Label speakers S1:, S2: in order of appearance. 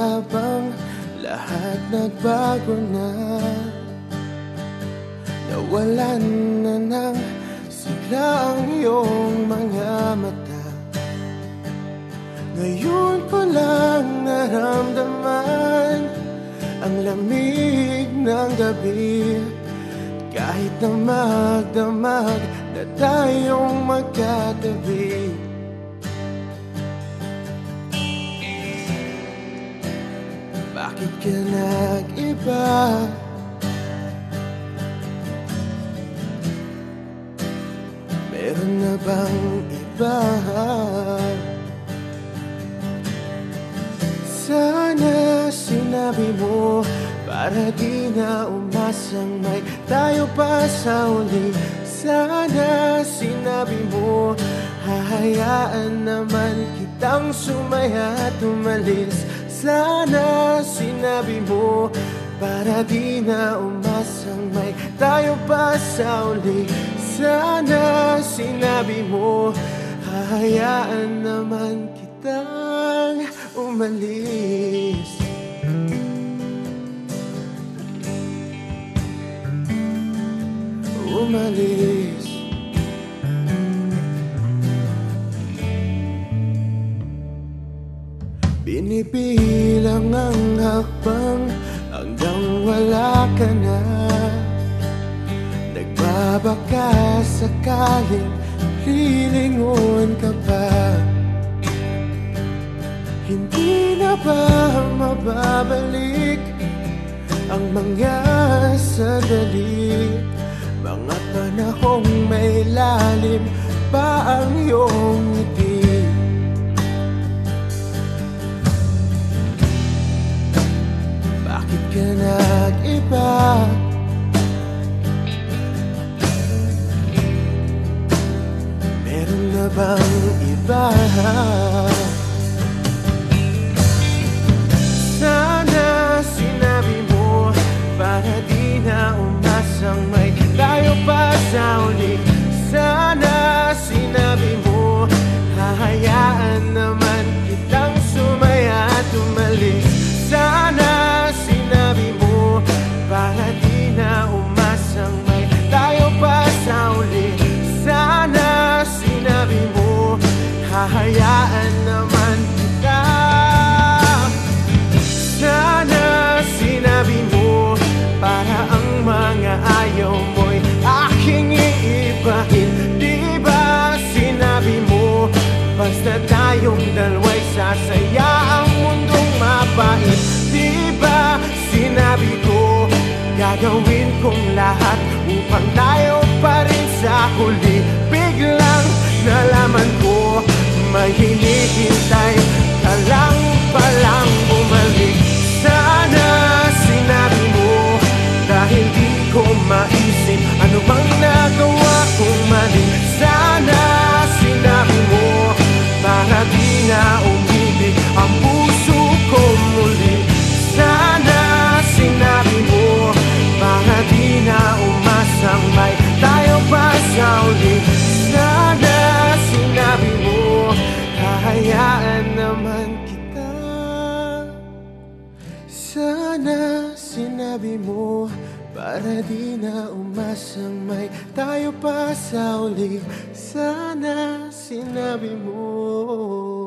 S1: Parang tila bang lahat nagbago na. Nawalan na ng sigla ang iyong mga mata. Ngayon ko lang naramdaman Ang lamig ng gabi. Kahit na magdamag na tayong magkatabi Bakit ka nag-iba? Meron na bang iba? Sana sinabi mo Para di na umasang may tayo pa sa uli Sana sinabi mo Hahayaan naman kitang sumaya at umalis Sana sinabi mo Para di na umasang may tayo pa sa uli. Sana sinabi mo Hahayaan naman kitang umalis. Umalis Binibilang ang hakbang hanggang wala ka na. Nagbabaka sakaling lilingon ka pa. Hindi na ba mababalik ang mga sandali? Mga panahong may lalim pa ang iyong Bakit ka nag-iba? Meron na bang iba? Sana sinabi mo Para di na umasang may tayo pa sa uli Sana sinabi mo Hahayaan naman Basta tayong dalawa'y sasaya ang mundong mapait. Di ba sinabi ko Gagawin kong lahat upang tayo pa rin sa huli Sana sinabi mo Para di na umasang may Tayo pa sa uli Sana sinabi mo